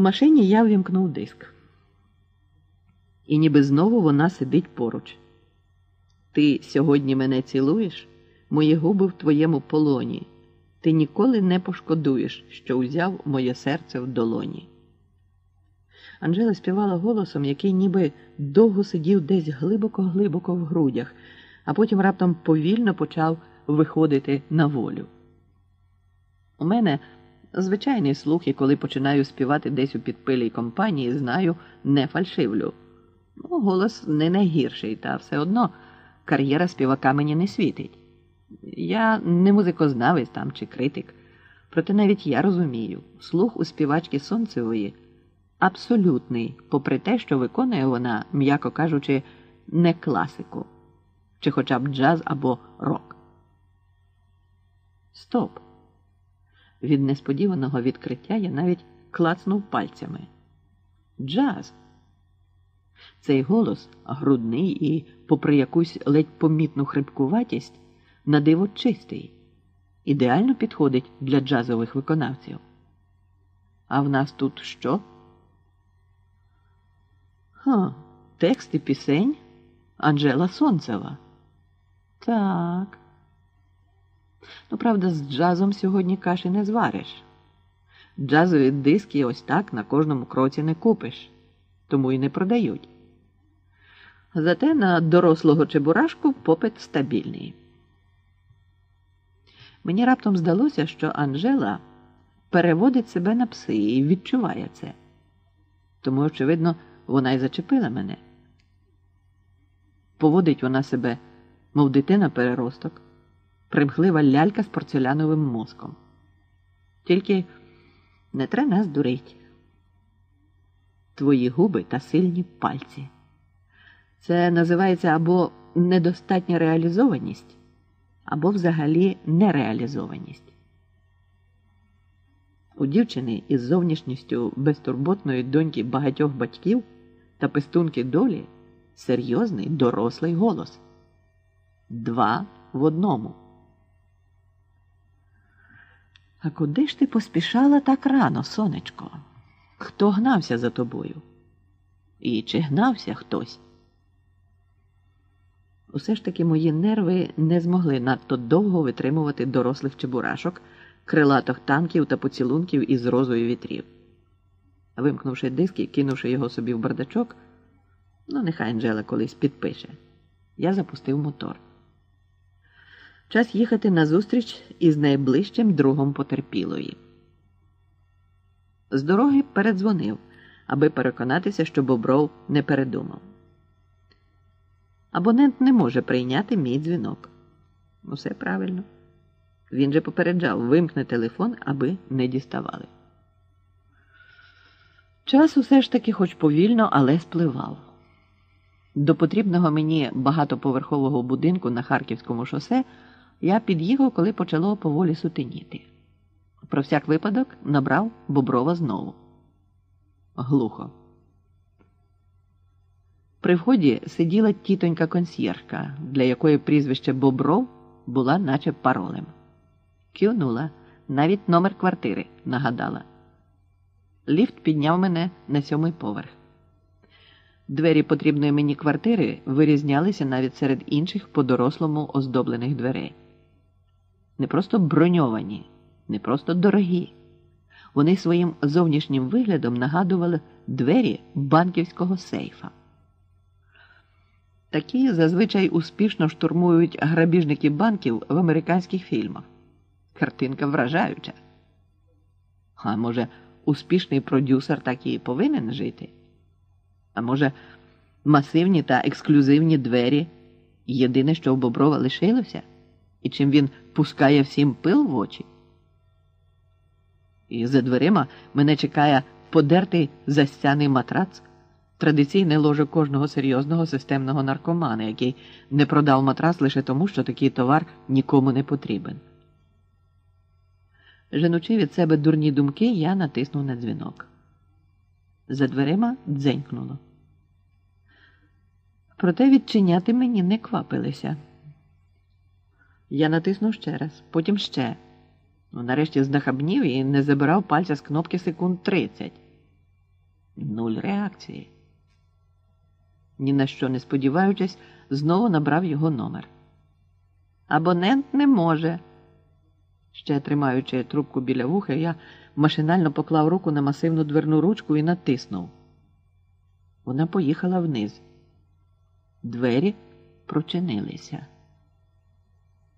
У машині я ввімкнув диск. І ніби знову вона сидить поруч. Ти сьогодні мене цілуєш, мої губи в твоєму полоні. Ти ніколи не пошкодуєш, що узяв моє серце в долоні. Анжела співала голосом, який ніби довго сидів десь глибоко-глибоко в грудях, а потім раптом повільно почав виходити на волю. У мене звичайний слух, і коли починаю співати десь у підпилій компанії, знаю, не фальшивлю. Ну, голос не найгірший, та все одно кар'єра співака мені не світить. Я не музикознавець там чи критик, проте навіть я розумію, слух у співачки Сонцевої абсолютний, попри те, що виконує вона, м'яко кажучи, не класику, чи хоча б джаз або рок. Стоп! Від несподіваного відкриття я навіть клацнув пальцями. Джаз. Цей голос грудний і, попри якусь ледь помітну хрипкуватість, на диво чистий, ідеально підходить для джазових виконавців. А в нас тут що? Ха, тексти пісень Анжела Сонцева. Так. Ну, правда, з джазом сьогодні каші не звариш. Джазові диски ось так на кожному кроці не купиш, тому і не продають. Зате на дорослого чебурашку попит стабільний. Мені раптом здалося, що Анжела переводить себе на пси і відчуває це. Тому, очевидно, вона й зачепила мене. Поводить вона себе, мов дитина переросток, примхлива лялька з порцеляновим мозком. Тільки не треба нас дурить. Твої губи та сильні пальці. Це називається або недостатня реалізованість, або взагалі нереалізованість. У дівчини із зовнішністю безтурботної доньки багатьох батьків та пестунки долі серйозний дорослий голос. Два в одному. А куди ж ти поспішала так рано, сонечко? Хто гнався за тобою? І чи гнався хтось? Усе ж таки мої нерви не змогли надто довго витримувати дорослих чебурашок, крилатих танків та поцілунків із розою вітрів. Вимкнувши диск і кинувши його собі в бардачок, ну, нехай Анжела колись підпише, я запустив мотор. Час їхати назустріч із найближчим другом потерпілої. З дороги передзвонив, аби переконатися, що Бобров не передумав. Абонент не може прийняти мій дзвінок. Усе правильно. Він же попереджав вимкне телефон, аби не діставали. Час усе ж таки, хоч повільно, але спливав. До потрібного мені багатоповерхового будинку на Харківському шосе я під'їхав, коли почало поволі сутеніти. Про всяк випадок набрав Боброва знову. Глухо. При вході сиділа тітонька консьєрка, для якої прізвище Бобров була наче паролем. Кивнула, навіть номер квартири нагадала. Ліфт підняв мене на сьомий поверх. Двері потрібної мені квартири вирізнялися навіть серед інших по-дорослому оздоблених дверей. Не просто броньовані, не просто дорогі. Вони своїм зовнішнім виглядом нагадували двері банківського сейфа. Такі зазвичай успішно штурмують грабіжники банків в американських фільмах. Картинка вражаюча. А може, успішний продюсер так і повинен жити? А може, масивні та ексклюзивні двері єдине, що у Боброва лишилося, і чим він пускає всім пил в очі? І за дверима мене чекає подертий застяний матрац традиційне ложе кожного серйозного системного наркомана, який не продав матрас лише тому, що такий товар нікому не потрібен. Женучи від себе дурні думки, я натиснув на дзвінок. За дверима дзенькнуло. Проте відчиняти мені не квапилися. Я натиснув ще раз, потім ще. Ну, Нарешті знахабнів і не забирав пальця з кнопки секунд тридцять. Нуль реакції. Ні на що не сподіваючись, знову набрав його номер. Абонент не може. Ще тримаючи трубку біля вуха, я машинально поклав руку на масивну дверну ручку і натиснув. Вона поїхала вниз. Двері прочинилися.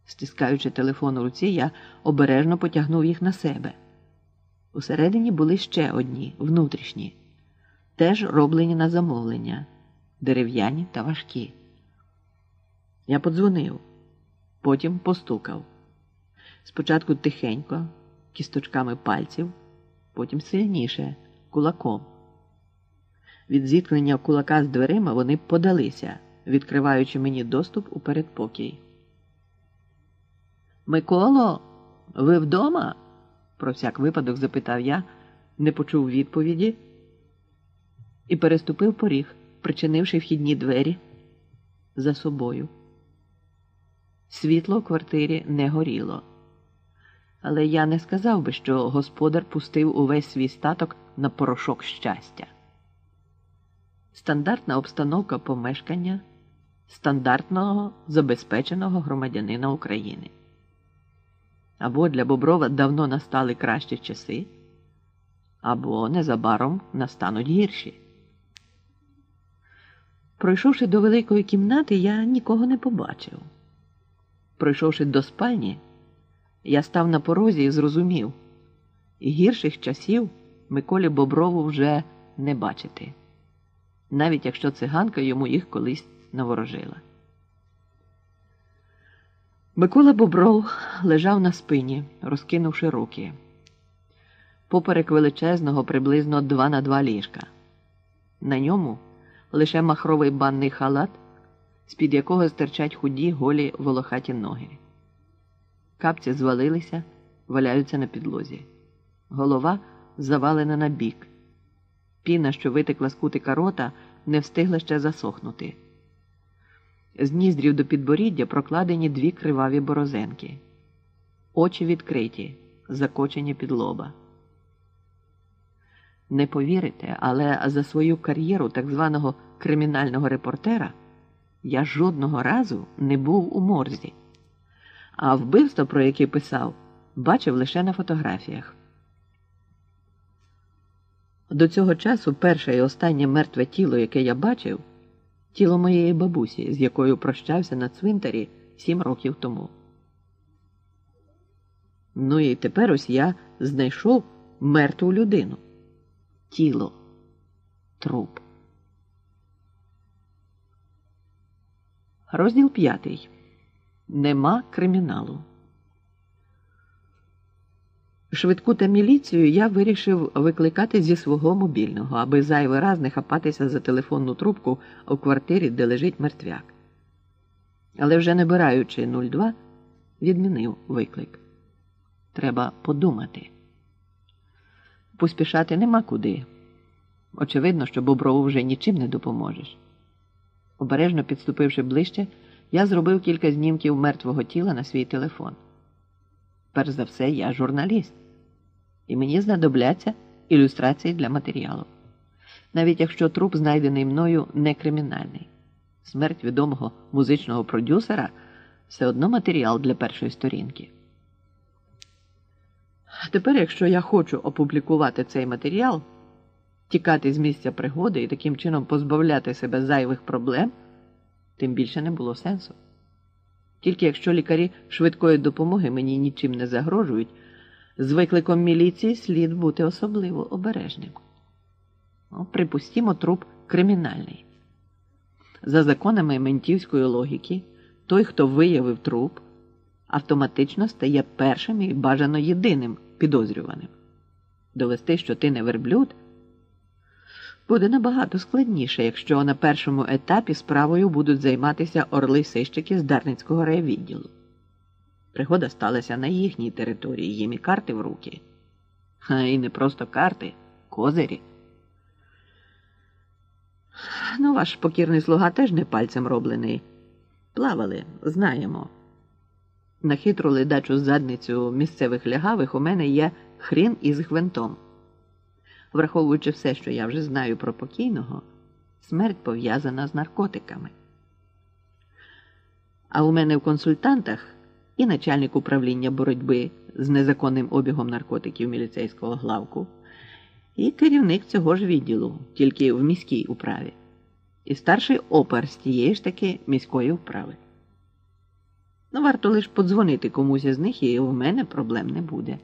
Стискаючи телефон у руці, я обережно потягнув їх на себе. Усередині були ще одні, внутрішні, теж роблені на замовлення, дерев'яні та важкі. Я подзвонив, потім постукав. Спочатку тихенько, кісточками пальців, потім сильніше, кулаком. Від зіткнення кулака з дверима вони подалися, відкриваючи мені доступ у передпокій. Миколо, ви вдома? про всяк випадок запитав я, не почув відповіді і переступив поріг, причинивши вхідні двері за собою. Світло в квартирі не горіло. Але я не сказав би, що господар пустив увесь свій статок на порошок щастя. Стандартна обстановка помешкання стандартного забезпеченого громадянина України. Або для Боброва давно настали кращі часи, або незабаром настануть гірші. Пройшовши до великої кімнати, я нікого не побачив. Пройшовши до спальні, я став на порозі і зрозумів, гірших часів Миколі Боброву вже не бачити, навіть якщо циганка йому їх колись наворожила. Микола Бобров лежав на спині, розкинувши руки, поперек величезного приблизно два на два ліжка. На ньому лише махровий банний халат, з-під якого стирчать худі голі волохаті ноги. Капці звалилися, валяються на підлозі. Голова завалена на бік. Піна, що витекла з кутика рота, не встигла ще засохнути. З ніздрів до підборіддя прокладені дві криваві борозенки, очі відкриті, закочені під лоба. Не повірите, але за свою кар'єру так званого кримінального репортера я жодного разу не був у морзі, а вбивство, про яке писав, бачив лише на фотографіях. До цього часу перше і останнє мертве тіло, яке я бачив тіло моєї бабусі, з якою прощався на цвинтарі сім років тому. Ну і тепер ось я знайшов мертву людину. Тіло, труп. Розділ п'ятий. Нема криміналу. Швидку та міліцію я вирішив викликати зі свого мобільного, аби зайвий раз не хапатися за телефонну трубку у квартирі, де лежить мертвяк. Але вже набираючи 02, відмінив виклик. Треба подумати. Поспішати нема куди. Очевидно, що Боброву вже нічим не допоможеш. Обережно підступивши ближче, я зробив кілька знімків мертвого тіла на свій телефон. Перш за все, я журналіст і мені знадобляться ілюстрації для матеріалу. Навіть якщо труп, знайдений мною, не кримінальний. Смерть відомого музичного продюсера все одно матеріал для першої сторінки. Тепер, якщо я хочу опублікувати цей матеріал, тікати з місця пригоди і таким чином позбавляти себе зайвих проблем, тим більше не було сенсу. Тільки якщо лікарі швидкої допомоги мені нічим не загрожують. З викликом міліції слід бути особливо обережним. Ну, Припустімо, труп кримінальний. За законами ментівської логіки, той, хто виявив труп, автоматично стає першим і бажано єдиним підозрюваним. Довести, що ти не верблюд, буде набагато складніше, якщо на першому етапі справою будуть займатися орли-сищики з Дарницького райвідділу. Пригода сталася на їхній території, їм і карти в руки. А і не просто карти, козирі. Ну, ваш покірний слуга теж не пальцем роблений. Плавали, знаємо. На хитру ледачу задницю місцевих лягавих у мене є хрін із гвинтом. враховуючи все, що я вже знаю про покійного, смерть пов'язана з наркотиками. А у мене в консультантах і начальник управління боротьби з незаконним обігом наркотиків міліцейського главку, і керівник цього ж відділу, тільки в міській управі, і старший опер з тієї ж таки міської управи. Ну, варто лише подзвонити комусь із них, і у мене проблем не буде.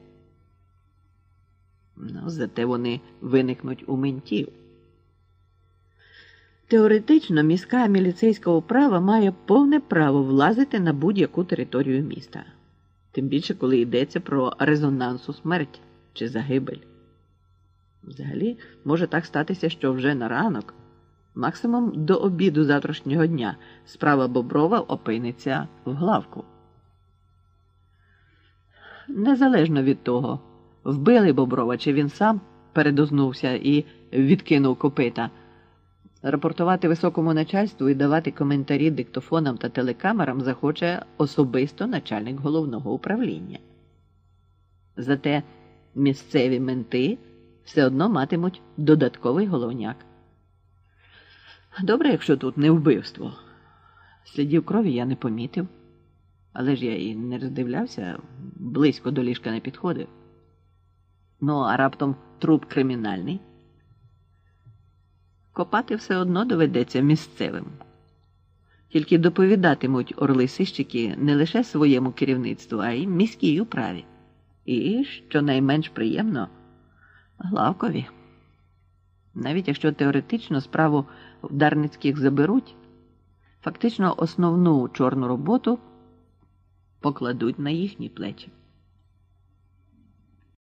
Ну, зате вони виникнуть у ментів. Теоретично міська міліцейська управа має повне право влазити на будь-яку територію міста, тим більше, коли йдеться про резонансу смерть чи загибель. Взагалі, може так статися, що вже на ранок, максимум до обіду завтрашнього дня, справа Боброва опиниться в главку. Незалежно від того, вбили Боброва, чи він сам передознувся і відкинув копита. Рапортувати високому начальству і давати коментарі диктофонам та телекамерам захоче особисто начальник головного управління. Зате місцеві менти все одно матимуть додатковий головняк. Добре, якщо тут не вбивство. Слідів крові я не помітив, але ж я і не роздивлявся, близько до ліжка не підходив. Ну, а раптом труп кримінальний. Копати все одно доведеться місцевим. Тільки доповідатимуть орли сищики не лише своєму керівництву, а й міській управі. І, що найменш приємно, Главкові. Навіть якщо теоретично справу в Дарницьких заберуть, фактично основну чорну роботу покладуть на їхні плечі.